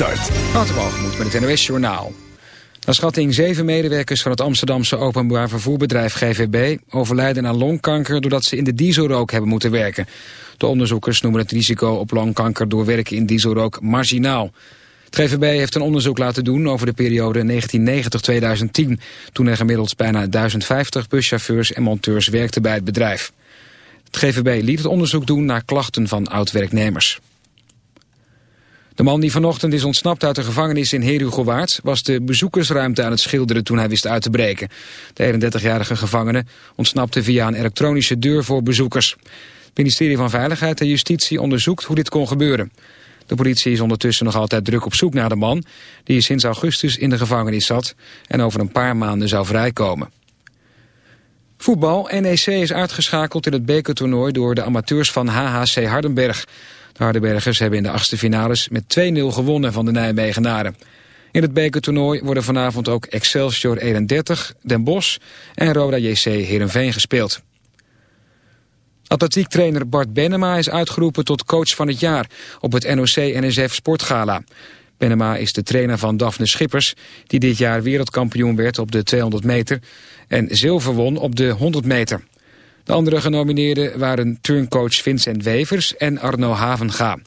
Start. Met het NOS Journaal. Naar schatting zeven medewerkers van het Amsterdamse openbaar vervoerbedrijf GVB... overlijden aan longkanker doordat ze in de dieselrook hebben moeten werken. De onderzoekers noemen het risico op longkanker door werken in dieselrook marginaal. Het GVB heeft een onderzoek laten doen over de periode 1990-2010... toen er gemiddeld bijna 1050 buschauffeurs en monteurs werkten bij het bedrijf. Het GVB liet het onderzoek doen naar klachten van oud-werknemers. De man die vanochtend is ontsnapt uit de gevangenis in Herugowaard... was de bezoekersruimte aan het schilderen toen hij wist uit te breken. De 31-jarige gevangene ontsnapte via een elektronische deur voor bezoekers. Het ministerie van Veiligheid en Justitie onderzoekt hoe dit kon gebeuren. De politie is ondertussen nog altijd druk op zoek naar de man... die sinds augustus in de gevangenis zat en over een paar maanden zou vrijkomen. Voetbal. NEC is uitgeschakeld in het bekertoernooi door de amateurs van HHC Hardenberg... De Hardenbergers hebben in de achtste finales met 2-0 gewonnen van de Nijmegenaren. In het bekertoernooi worden vanavond ook Excelsior 31, Den Bosch en Roda JC Heerenveen gespeeld. Atletiektrainer Bart Benema is uitgeroepen tot coach van het jaar op het NOC-NSF Sportgala. Benema is de trainer van Daphne Schippers, die dit jaar wereldkampioen werd op de 200 meter en zilver won op de 100 meter. De andere genomineerden waren turncoach Vincent Wevers en Arno Havenga.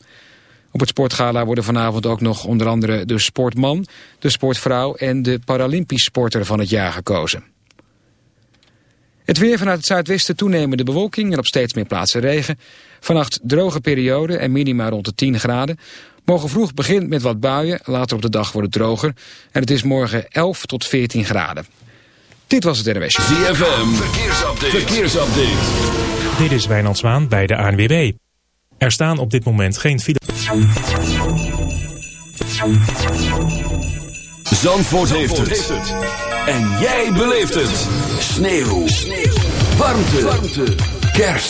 Op het sportgala worden vanavond ook nog onder andere de sportman, de sportvrouw en de Paralympisch sporter van het jaar gekozen. Het weer vanuit het zuidwesten toenemende bewolking en op steeds meer plaatsen regen. Vannacht droge periode en minima rond de 10 graden. Morgen vroeg begint met wat buien, later op de dag wordt het droger. En het is morgen 11 tot 14 graden. Dit was het NWS. ZFM, verkeersupdate. verkeersupdate. Dit is Wijnand Zwaan bij de ANWB. Er staan op dit moment geen file. Zandvoort, heeft, het. En jij beleeft het. Sneeuw. Sneeuw. Warmte. Warmte. Kerst.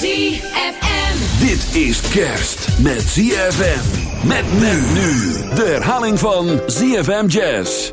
ZFM. Dit is kerst met ZFM. Met men nu. De herhaling van ZFM Jazz.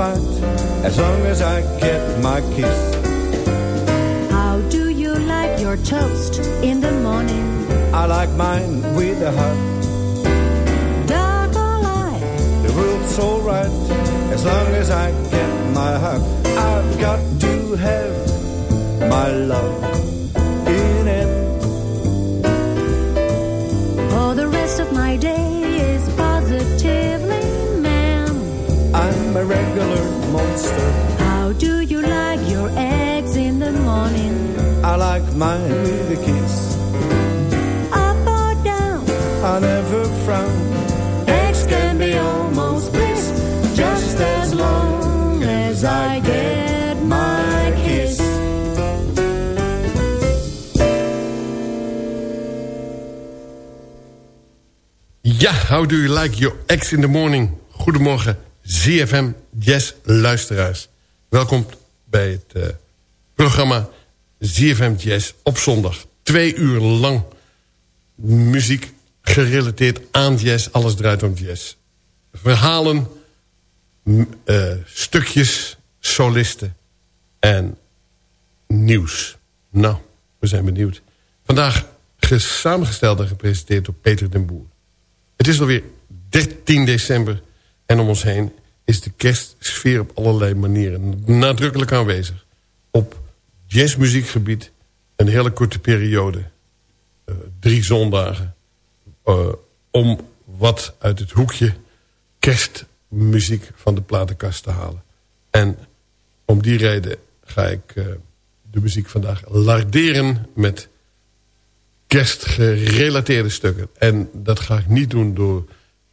satisfied as long as I do you like your ex in the morning? Goedemorgen, ZFM Jazz luisteraars. Welkom bij het eh, programma ZFM Jazz op zondag. Twee uur lang muziek gerelateerd aan jazz. Alles draait om jazz. Verhalen, m- eh, stukjes, solisten en nieuws. Nou, we zijn benieuwd. Vandaag ges- samengesteld en gepresenteerd door Peter den Boer. Het is alweer 13 december en om ons heen is de kerstsfeer op allerlei manieren nadrukkelijk aanwezig. Op jazzmuziekgebied een hele korte periode, eh, drie zondagen, eh, om wat uit het hoekje kerstmuziek van de platenkast te halen. En om die reden ga ik eh, de muziek vandaag larderen met kerstgerelateerde stukken. En dat ga ik niet doen door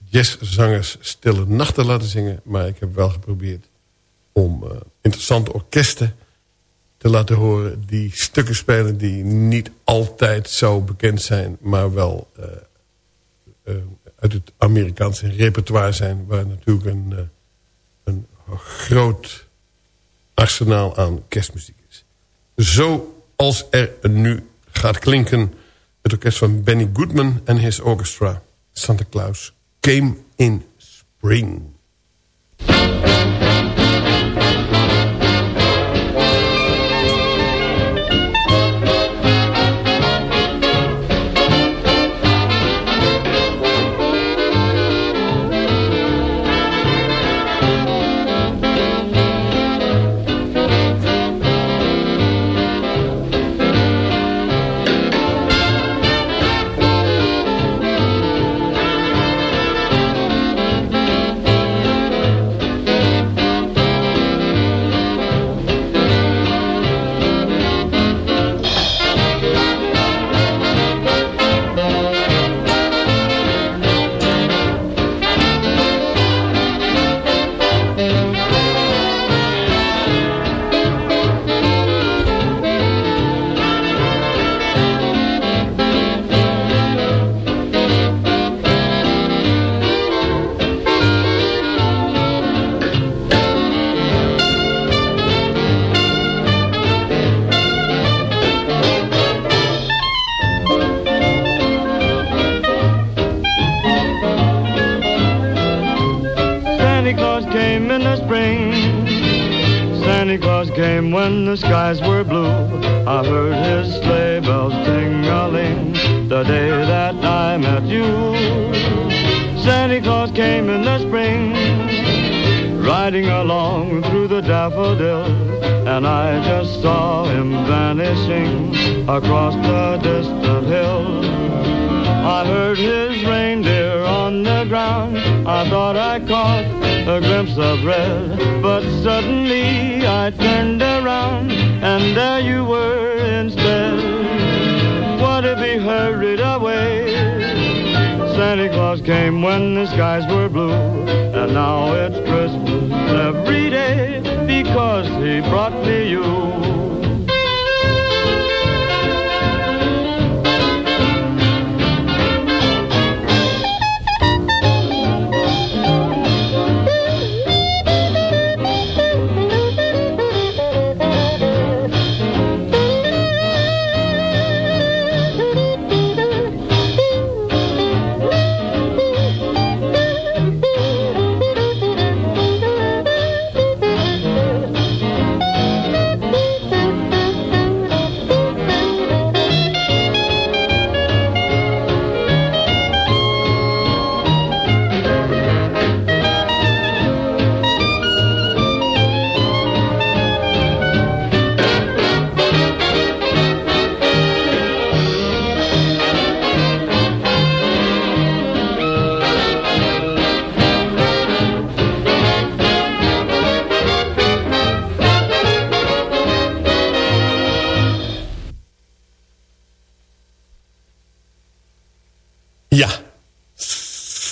jazzzangers Stille Nacht te laten zingen. Maar ik heb wel geprobeerd om eh, interessante orkesten te laten horen... die stukken spelen die niet altijd zo bekend zijn... maar wel eh, eh, uit het Amerikaanse repertoire zijn... waar natuurlijk een, een groot arsenaal aan kerstmuziek is. Zoals er nu gaat klinken... het orkest van Benny Goodman en his orchestra... Santa Claus Came in Spring.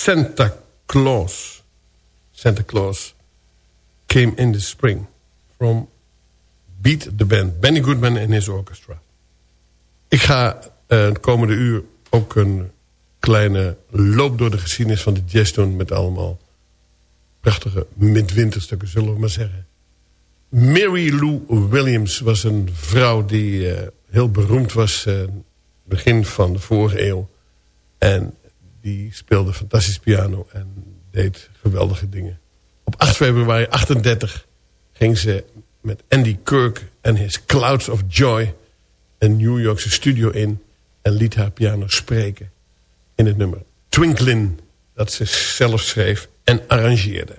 Santa Claus. Santa Claus came in the spring from Beat the Band. Benny Goodman en his orchestra. Ik ga uh, het komende uur ook een kleine loop door de geschiedenis van de jazz doen... met allemaal prachtige midwinterstukken, zullen we maar zeggen. Mary Lou Williams was een vrouw die uh, heel beroemd was... Uh, begin van de vorige eeuw. En die speelde fantastisch piano en deed geweldige dingen. Op 8 februari 38 ging ze met Andy Kirk en his Clouds of Joy... een New Yorkse studio in en liet haar piano spreken... in het nummer Twinklin dat ze zelf schreef en arrangeerde.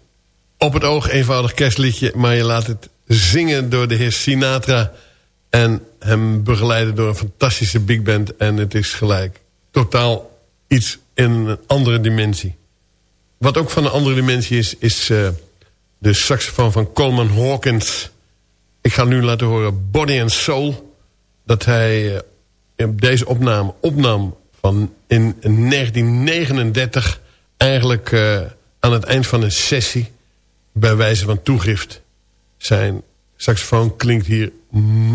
op het oog eenvoudig kerstliedje... maar je laat het zingen door de heer Sinatra... en hem begeleiden door een fantastische big band. En het is gelijk totaal iets in een andere dimensie. Wat ook van een andere dimensie is... is uh, de saxofoon van Coleman Hawkins. Ik ga nu laten horen Body and Soul... dat hij uh, deze opname opnam van in 1939... eigenlijk uh, aan het eind van een sessie bij wijze van toegift. Zijn saxofoon klinkt hier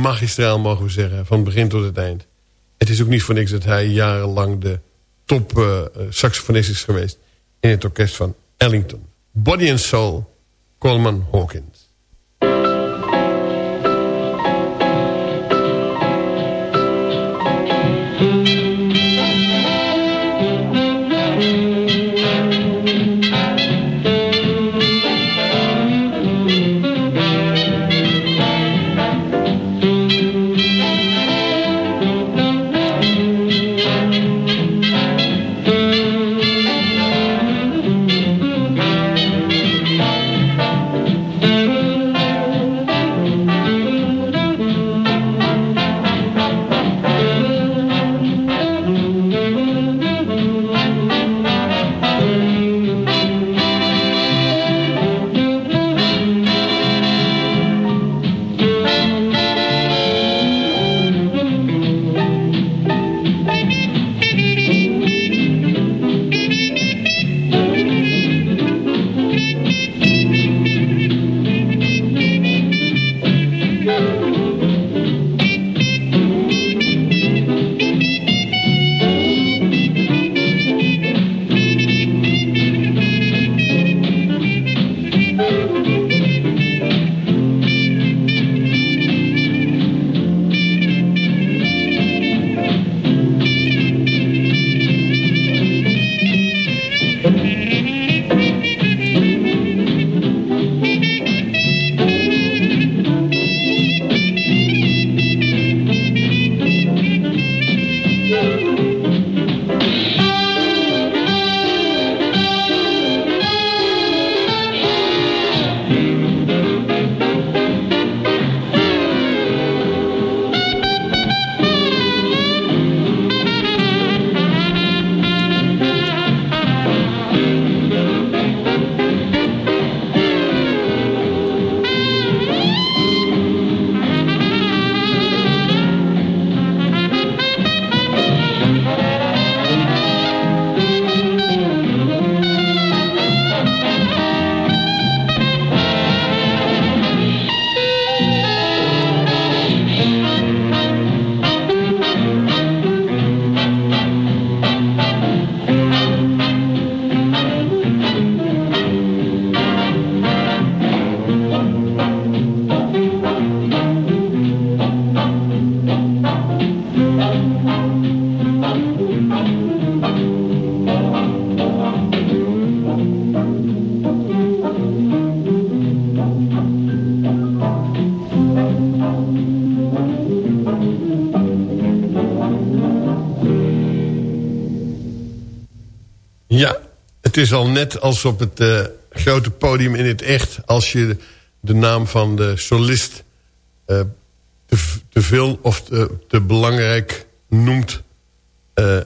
magistraal, mogen we zeggen, van begin tot het eind. Het is ook niet voor niks dat hij jarenlang de top uh, saxofonist is geweest... in het orkest van Ellington. Body and Soul, Coleman Hawkins. Het is al net als op het uh, grote podium in het echt... als je de naam van de solist uh, te, veel of te, te belangrijk noemt...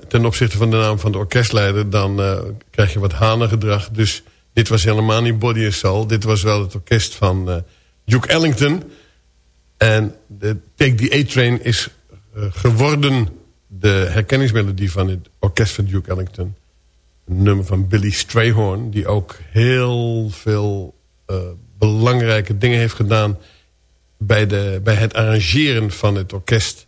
Ten opzichte van de naam van de orkestleider... dan krijg je wat hanengedrag. Dus dit was helemaal niet Body and Soul. Dit was wel het orkest van Duke Ellington. En de Take the A-Train is geworden de herkenningsmelodie van het orkest van Duke Ellington. Nummer van Billy Strayhorn, die ook heel veel uh, belangrijke dingen heeft gedaan... Bij, de, bij het arrangeren van het orkest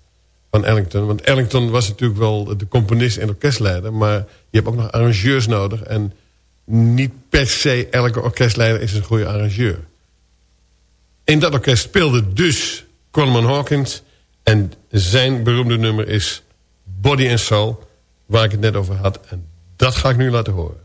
van Ellington. Want Ellington was natuurlijk wel de componist en orkestleider... maar je hebt ook nog arrangeurs nodig... en niet per se elke orkestleider is een goede arrangeur. In dat orkest speelde dus Coleman Hawkins... en zijn beroemde nummer is Body and Soul... waar ik het net over had. En dat ga ik nu laten horen.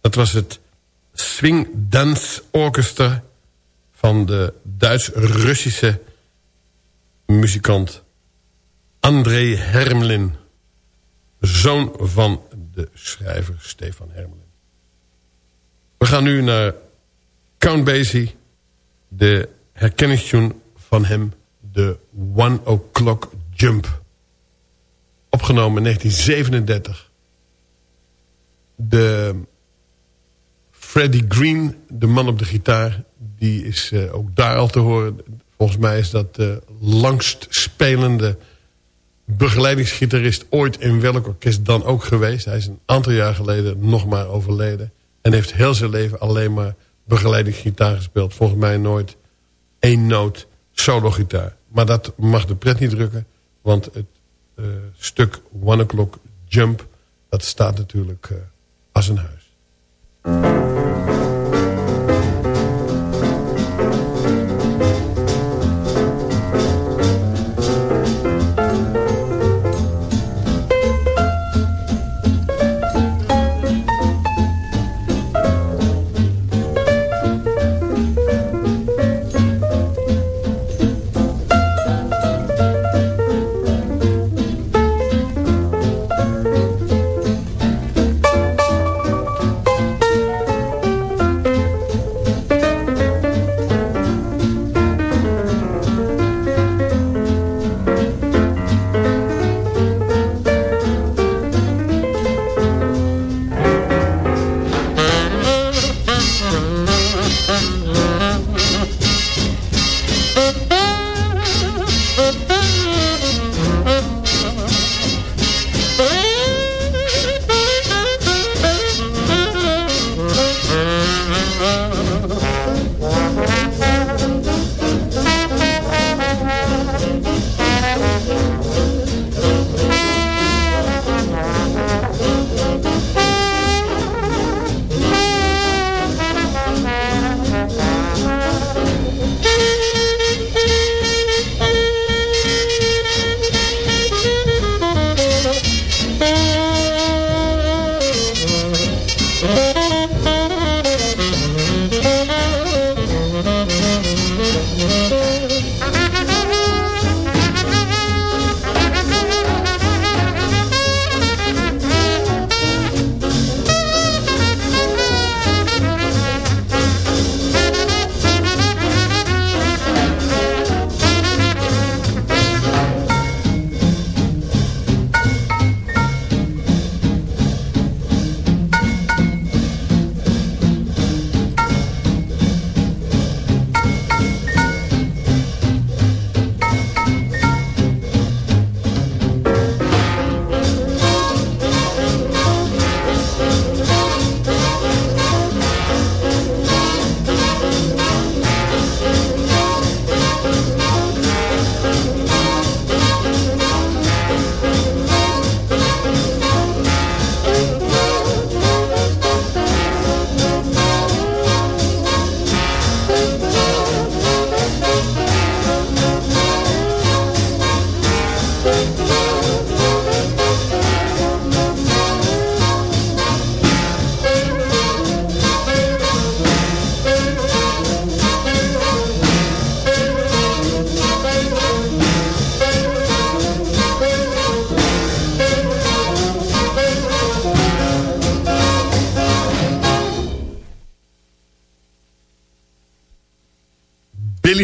Dat was het Swing Dance Orchestra... van de Duits-Russische muzikant André Hermelin. Zoon van de schrijver Stefan Hermelin. We gaan nu naar Count Basie. De herkenningstune van hem. De One O'Clock Jump. Opgenomen in 1937 de Freddie Green, de man op de gitaar, die is uh, ook daar al te horen. Volgens mij is dat de langst spelende begeleidingsgitarist ooit in welk orkest dan ook geweest. Hij is een aantal jaar geleden nog maar overleden. En heeft heel zijn leven alleen maar begeleidingsgitaar gespeeld. Volgens mij nooit één noot solo gitaar. Maar dat mag de pret niet drukken. Want het uh, stuk One O'Clock Jump, dat staat natuurlijk... Uh, als een huis.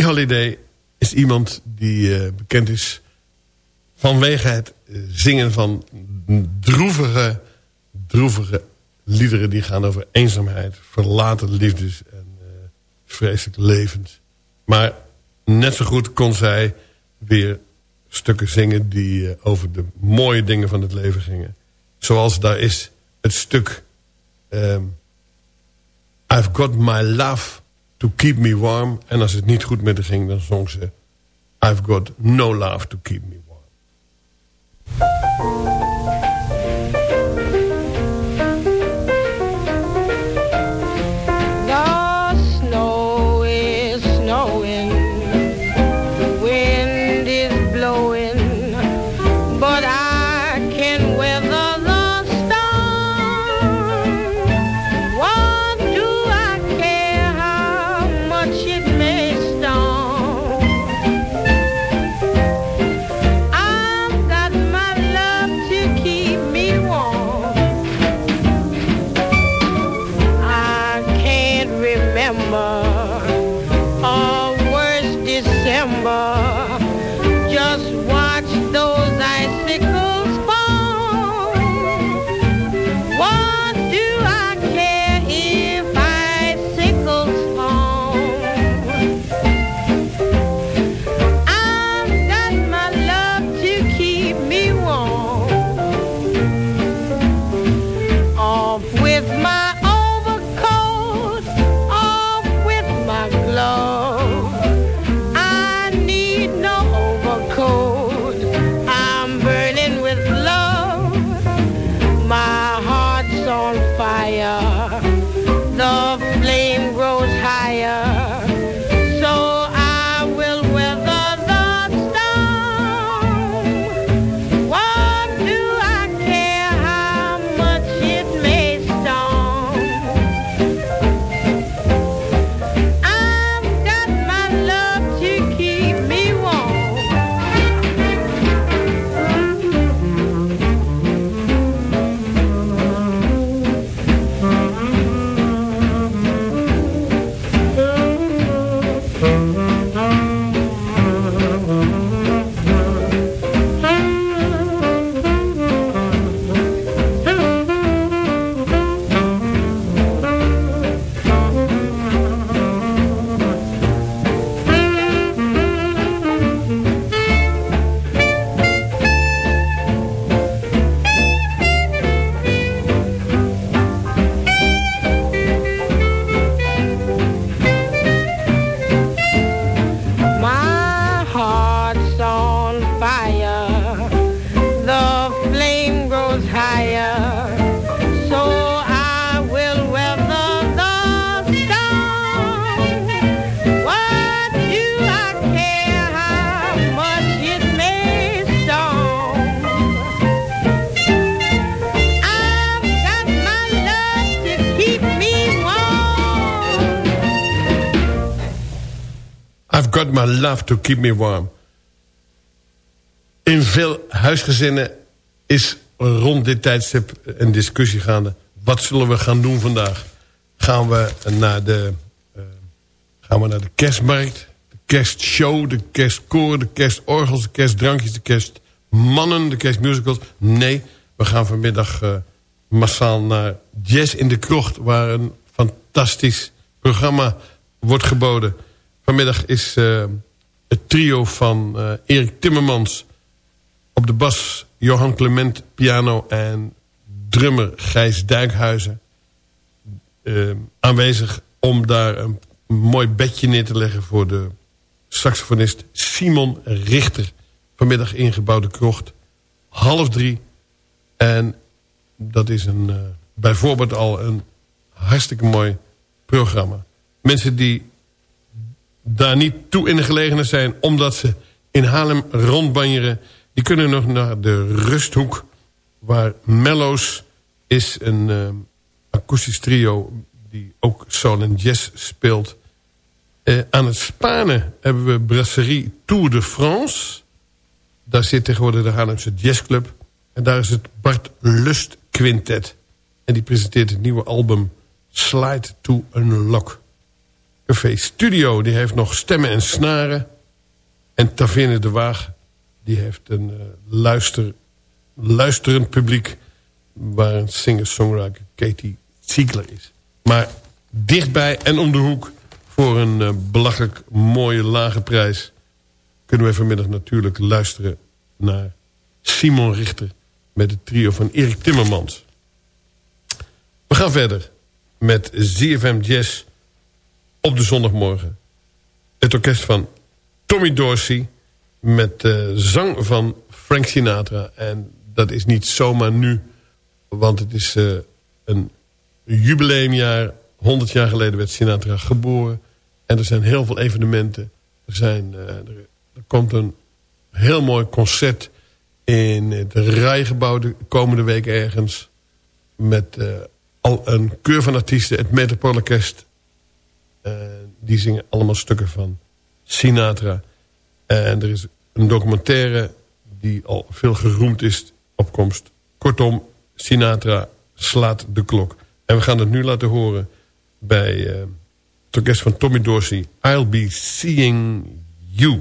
Holiday is iemand die eh, bekend is vanwege het eh, zingen van droevige, droevige liederen die gaan over eenzaamheid, verlaten liefdes en uh, vreselijke levens. Maar net zo goed kon zij weer stukken zingen die over de mooie dingen van het leven gingen. Zoals daar is het stuk um, I've got my love to keep me warm. En als het niet goed met haar ging, dan zong ze... I've got no love to keep me warm. To keep me warm. In veel huisgezinnen is rond dit tijdstip een discussie gaande. Wat zullen we gaan doen vandaag? Gaan we naar de, uh, gaan we naar de kerstmarkt, de kerstshow, de kerstkoor, de kerstorgels, de kerstdrankjes, de kerstmannen, de kerstmusicals? Nee, we gaan vanmiddag uh, massaal naar Jazz in de Krocht... waar een fantastisch programma wordt geboden... Vanmiddag is uh, het trio van uh, Erik Timmermans op de bas... Johan Clement piano en drummer Gijs Duikhuizen... Uh, aanwezig om daar een mooi bedje neer te leggen... voor de saxofonist Simon Richter. Vanmiddag ingebouwde krocht. Half drie. En dat is een, bijvoorbeeld al een hartstikke mooi programma. Mensen die daar niet toe in de gelegenheid zijn... omdat ze in Haarlem rondbanjeren... die kunnen nog naar de Rusthoek... waar Mellows is een uh, akoestisch trio... die ook soul en jazz speelt. Uh, aan het Spanen hebben we Brasserie Tour de France. Daar zit tegenwoordig de Haarlemse Jazzclub. En daar is het Bart Lust Quintet. En die presenteert het nieuwe album Slide to Unlock. Café Studio, die heeft nog stemmen en snaren. En Taverne de Waag, die heeft een uh, luister, luisterend publiek... waar een singer-songwriter Katie Ziegler is. Maar dichtbij en om de hoek voor een uh, belachelijk mooie lage prijs... kunnen we vanmiddag natuurlijk luisteren naar Simon Richter... met het trio van Erik Timmermans. We gaan verder met ZFM Jazz op de zondagmorgen. Het orkest van Tommy Dorsey met uh, zang van Frank Sinatra. En dat is niet zomaar nu, want het is uh, een jubileumjaar. 100 jaar geleden werd Sinatra geboren. En er zijn heel veel evenementen. Er, zijn, er, er, komt een heel mooi concert in het Rijgebouw de komende week ergens. Met al een keur van artiesten, het Metropoolorkest. Uh, die zingen allemaal stukken van Sinatra. En er is een documentaire die al veel geroemd is op komst. Kortom, Sinatra slaat de klok. En we gaan het nu laten horen bij uh, het orkest van Tommy Dorsey. I'll be seeing you.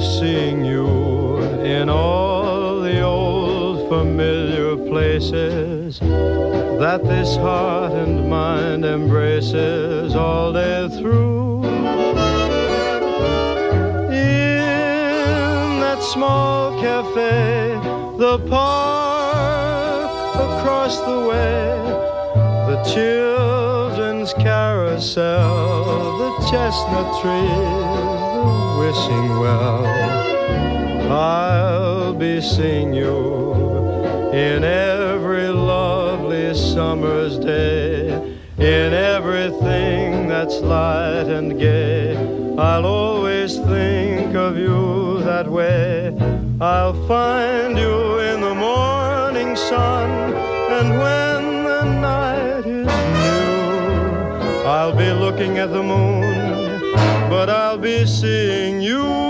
Seeing you in all the old familiar places that this heart and mind embraces all day through. In that small cafe, the park across the way the children's carousel, the chestnut trees, wishing well. I'll be seeing you in every lovely summer's day, in everything that's light and gay. I'll always think of you that way. I'll find you in the morning sun, and when the night is new, I'll be looking at the moon be seeing you.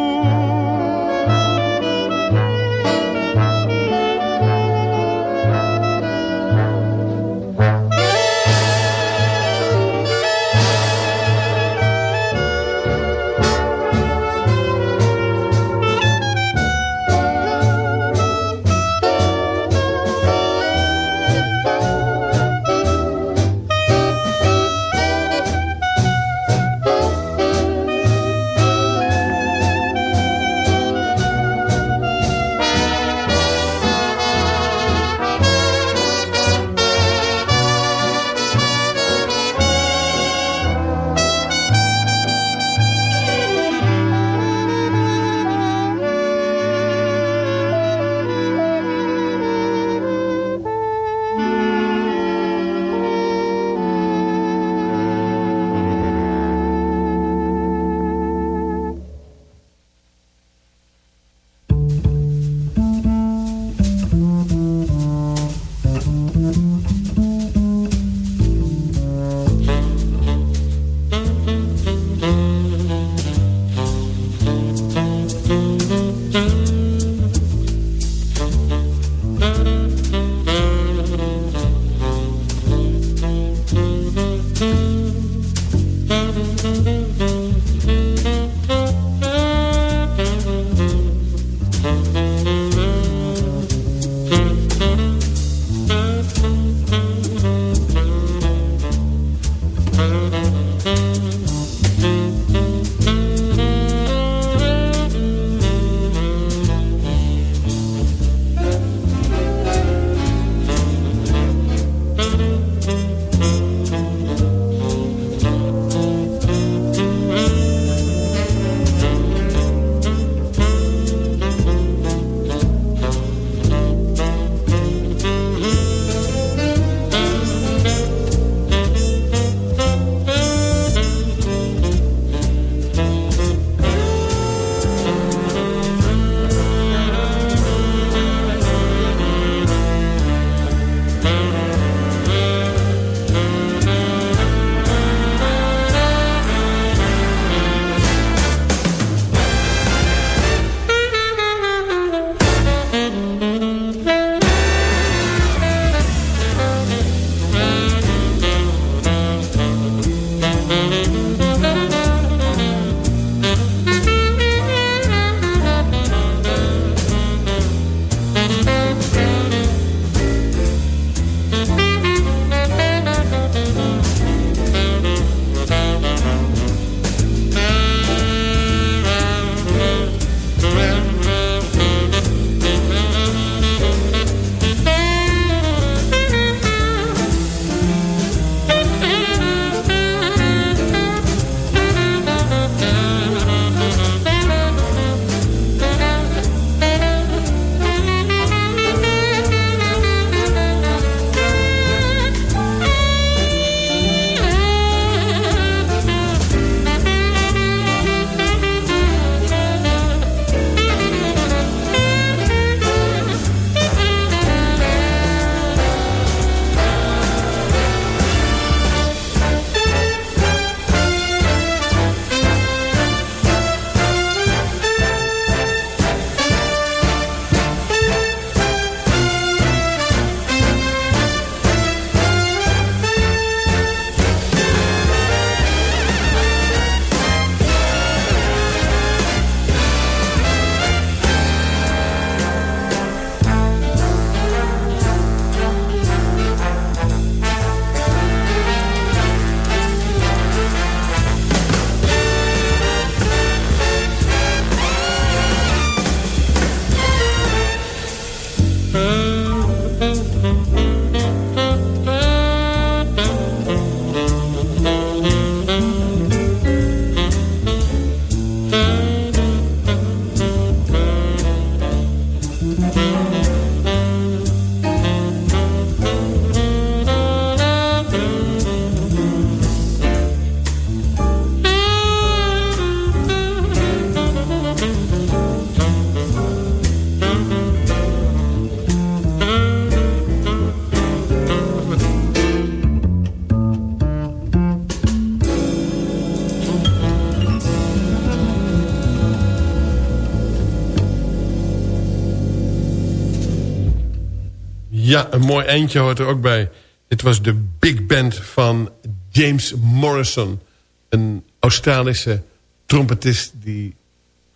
Ja, een mooi eindje hoort er ook bij. Dit was de big band van James Morrison. Een Australische trompetist die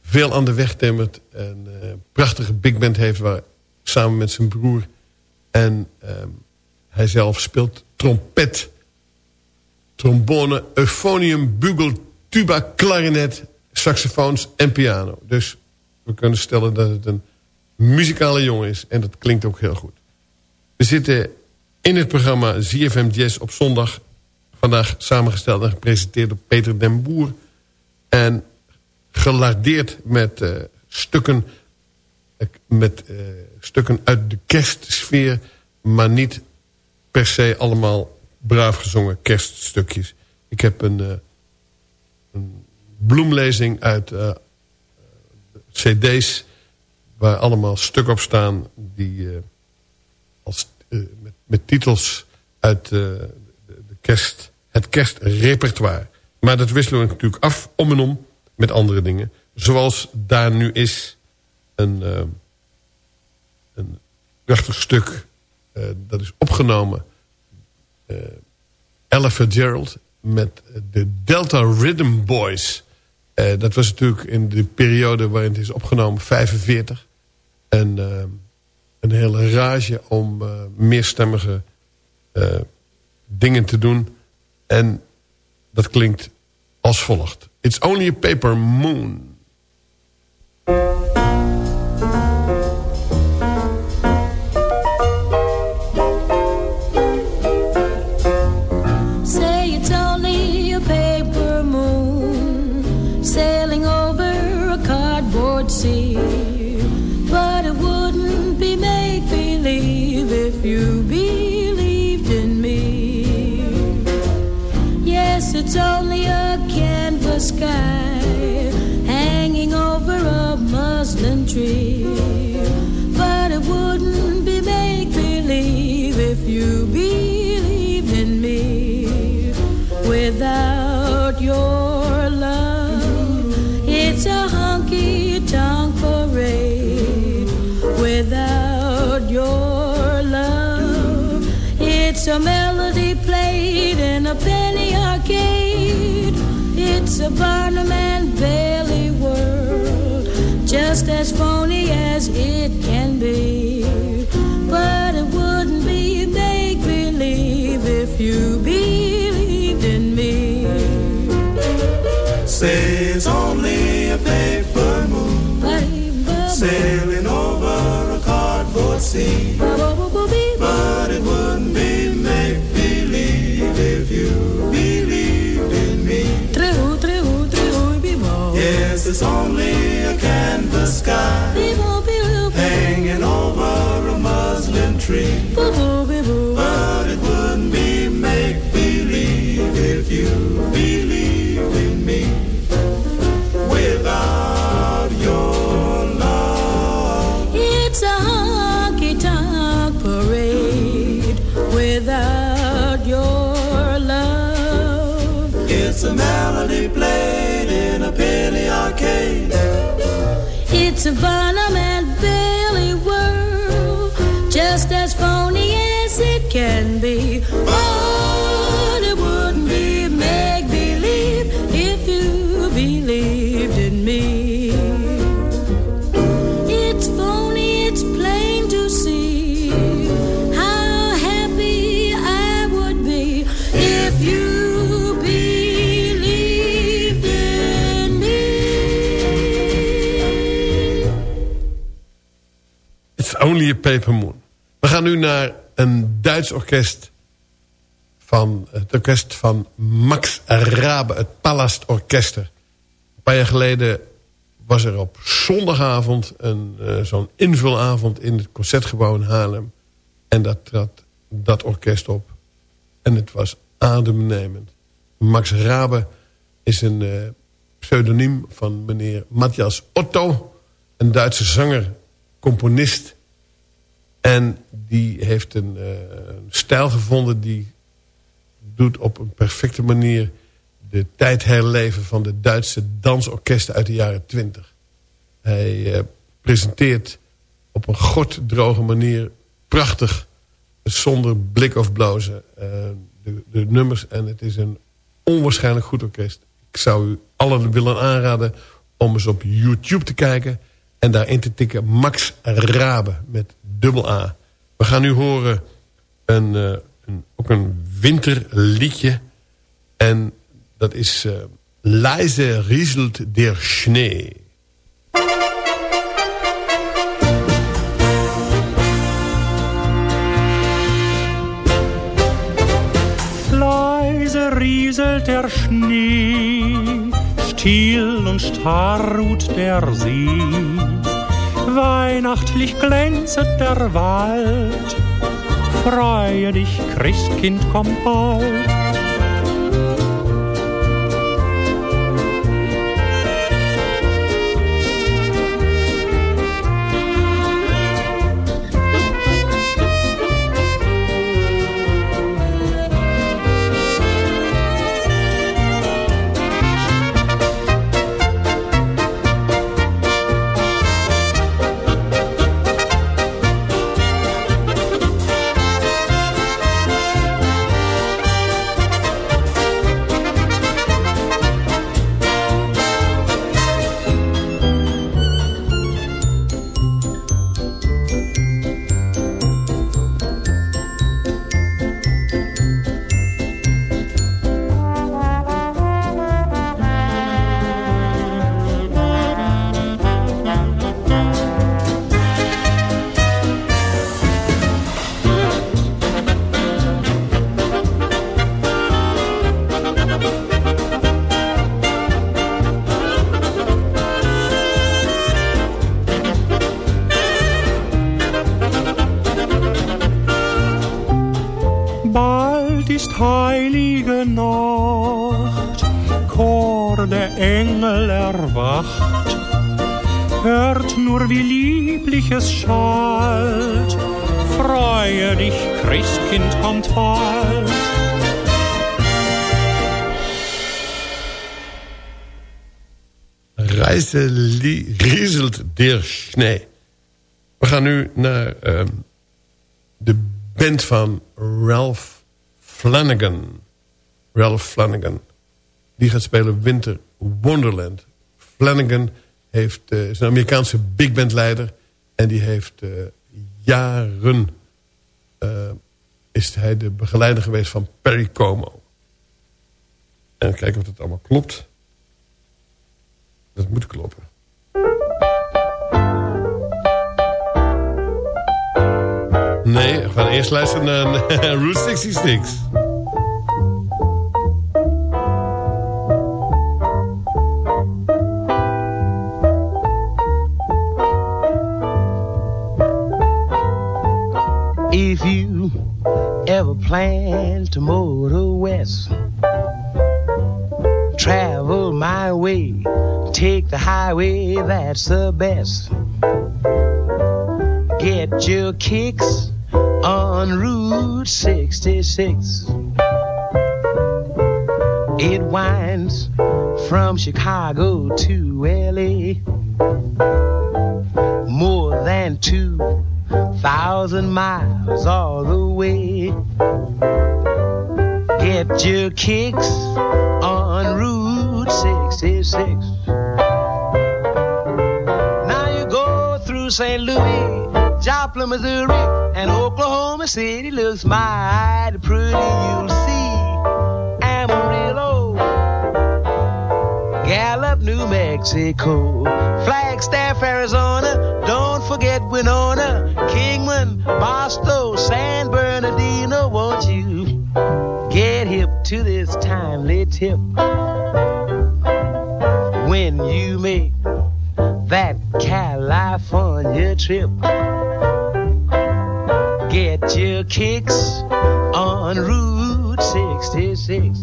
veel aan de weg timmert. Een uh, prachtige big band heeft waar, samen met zijn broer. En ehm, hij zelf speelt trompet, trombone, euphonium, bugel, tuba, klarinet, saxofoons en piano. Dus we kunnen stellen dat het een muzikale jongen is. En dat klinkt ook heel goed. We zitten in het programma ZFM Jazz op zondag. Vandaag samengesteld en gepresenteerd door Peter den Boer. En gelardeerd met uh, stukken, met, uh, stukken uit de kerstsfeer. Maar niet per se allemaal braaf gezongen kerststukjes. Ik heb een, uh, een bloemlezing uit cd's... waar allemaal stukken op staan die als, met, met, titels uit de, de kerst, het kerstrepertoire. Maar dat wisselen we natuurlijk af om en om met andere dingen. Zoals daar nu is een, uh, een prachtig stuk. Dat is opgenomen. Uh, Ella Fitzgerald met de Delta Rhythm Boys. dat was natuurlijk in de periode waarin het is opgenomen, 45. En een hele rage om meerstemmige dingen te doen. En dat klinkt als volgt. It's only a paper moon. A Barnum and Bailey world, just as phony as it can be. But it wouldn't be make believe if you believed in me. Say it's only a paper moon sailing over a cardboard sea. It's only a canvas sky. Hanging over a muslin tree. It's Paper. We gaan nu naar een Duits orkest van het orkest van Max Rabe, het Palast Orkester. Een paar jaar geleden was er op zondagavond een uh, zo'n invulavond in het Concertgebouw in Haarlem. En dat trad dat orkest op. En het was ademnemend. Max Rabe is een uh, pseudoniem van meneer Matthias Otto. Een Duitse zanger, componist en die heeft een, uh, stijl gevonden die doet op een perfecte manier de tijd herleven van de Duitse dansorkesten uit de jaren twintig. Hij uh, presenteert op een droge manier prachtig zonder blik of blozen. Uh, de, de, nummers en het is een onwaarschijnlijk goed orkest. Ik zou u allen willen aanraden om eens op YouTube te kijken... en daarin te tikken Max Rabe met dubbel A. We gaan nu horen een, uh, een, ook een winterliedje... en dat is uh, Leise rieselt der Schnee... rieselt der Schnee, still und starr ruht der See. Weihnachtlich glänzet der Wald, freue dich, Christkind kommt bald. Es schallt. Freue dich, Christkind kommt bald. Reise rieselt der Schnee. We gaan nu naar uh, de band van Ralph Flanagan. Ralph Flanagan. Die gaat spelen Winter Wonderland. Flanagan heeft, uh, is een Amerikaanse big band leider en die heeft uh, jaren... Uh, is hij de begeleider geweest van Perry Como. En kijken of het allemaal klopt. Dat moet kloppen. Nee, we gaan eerst luisteren naar Route 66. plan to motor west. Travel my way, take the highway, that's the best. Get your kicks on Route 66. It winds from Chicago to LA. More than two thousand miles all the way. Get your kicks on Route 66. Now you go through St. Louis, Joplin, Missouri, and Oklahoma City looks mighty pretty. You'll see Amarillo, Gallup, New Mexico, Flagstaff, Arizona. Don't forget Winona, Kingman, Boston, San Bernardino. Won't you? Get hip to this timely tip. When you make that California trip, your kicks on Route 66.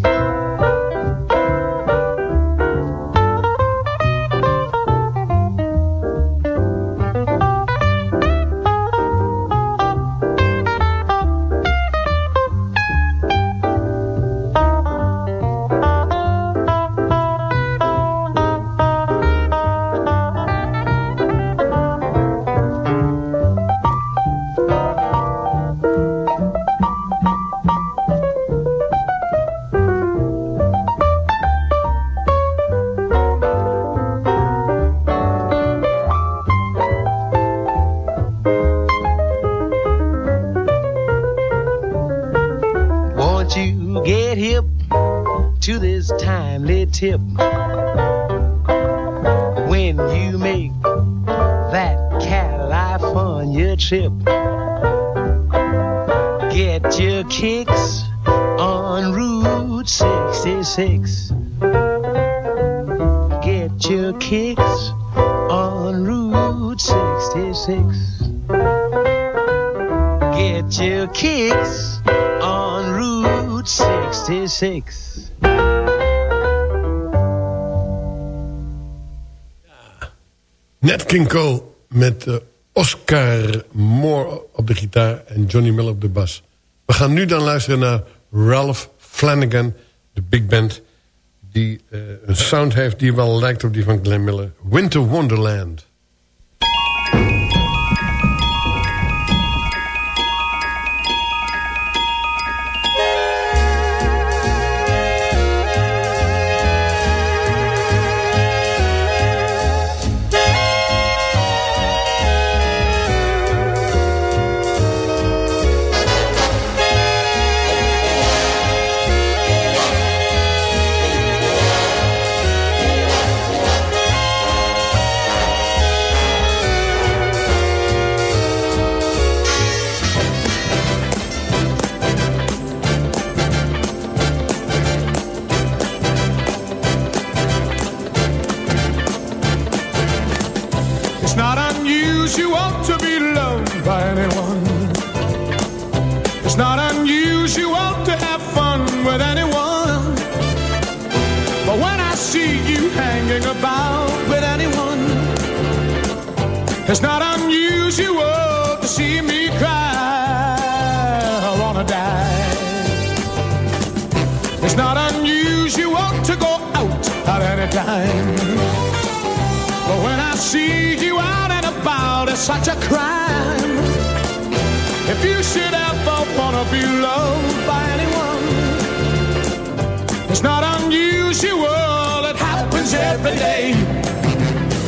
66. Nat King Cole met eh, Oscar Moore op de gitaar en Johnny Miller op de bas. We gaan nu dan luisteren naar Ralph Flanagan, de big band... die eh, een sound heeft die wel lijkt op die van Glenn Miller. Winter Wonderland.